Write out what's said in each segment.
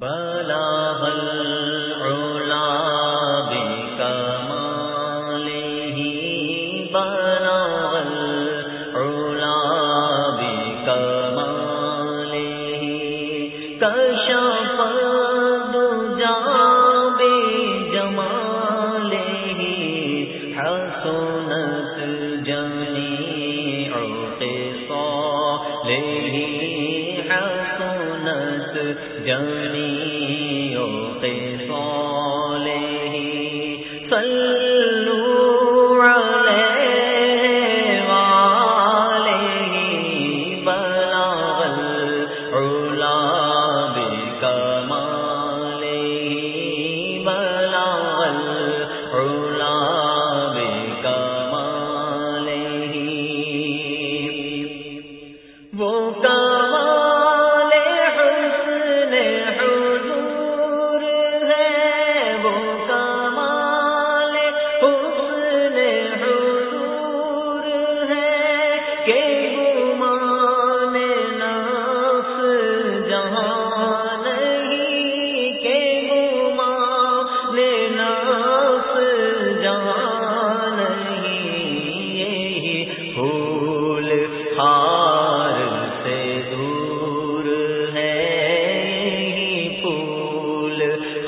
بلاغ العلا بكماله بلاغ العلا بكماله كشف الدجى بجماله حسنت جميع خصاله جانی او خصاله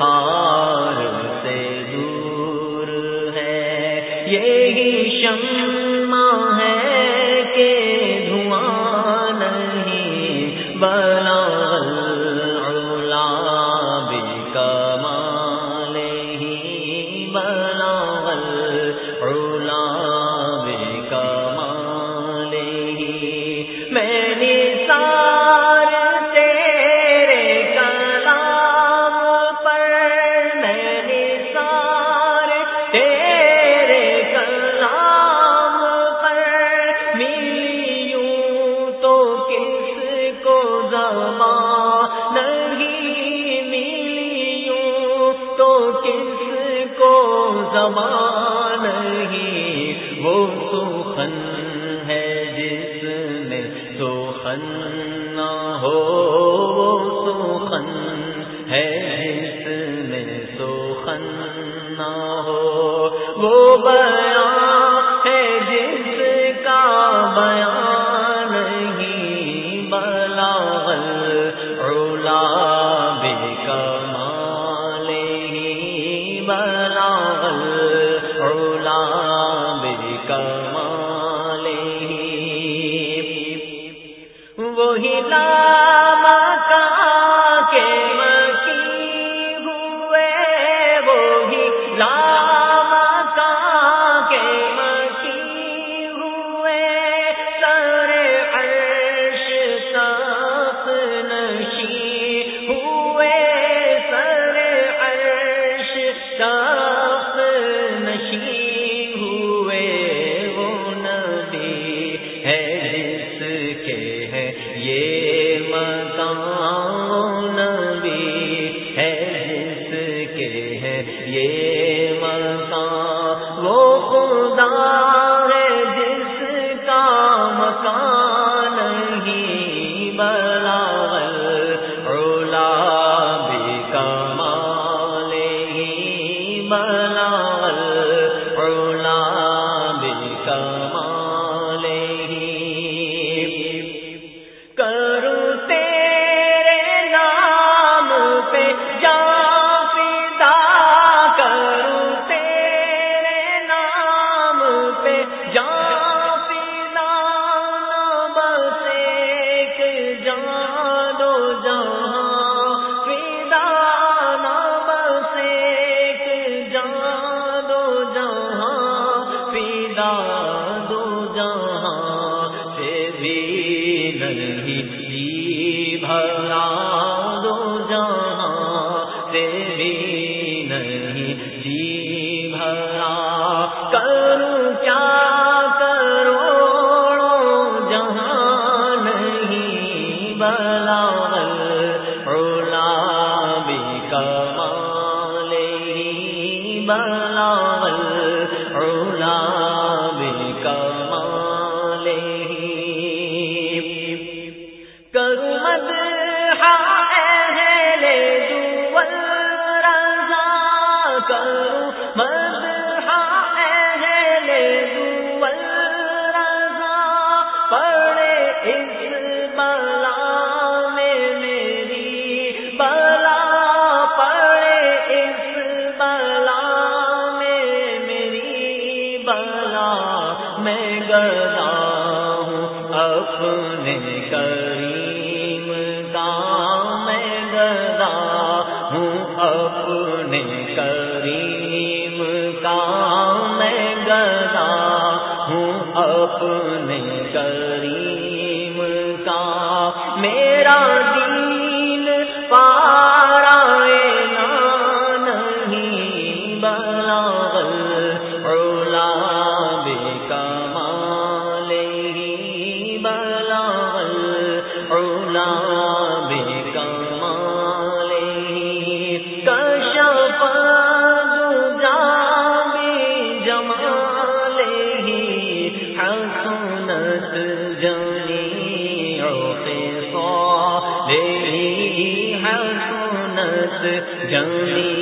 ہاں زبان نہیں ملیوں تو کس کو زبان نہیں وہ سخن ہے جس میں سخن نہ ہو۔ وہ سخن ہے جس میں سخن نہ ہو۔ وہ بیان ہے جس کا بیان بلاغ وہی لام دو جہاں سے بھی نہیں جی بھرا، دو جہاں سے بھی نہیں جی بھرا۔ کروں کیا کروڑوں جہاں نہیں بلاغ العلا بکمالہ بلاغ العلا اپنے کریم کا گدا ہوں اپنے کریم کا میں گدا ہوں اپنے کریم کا میرا دین پا حسنت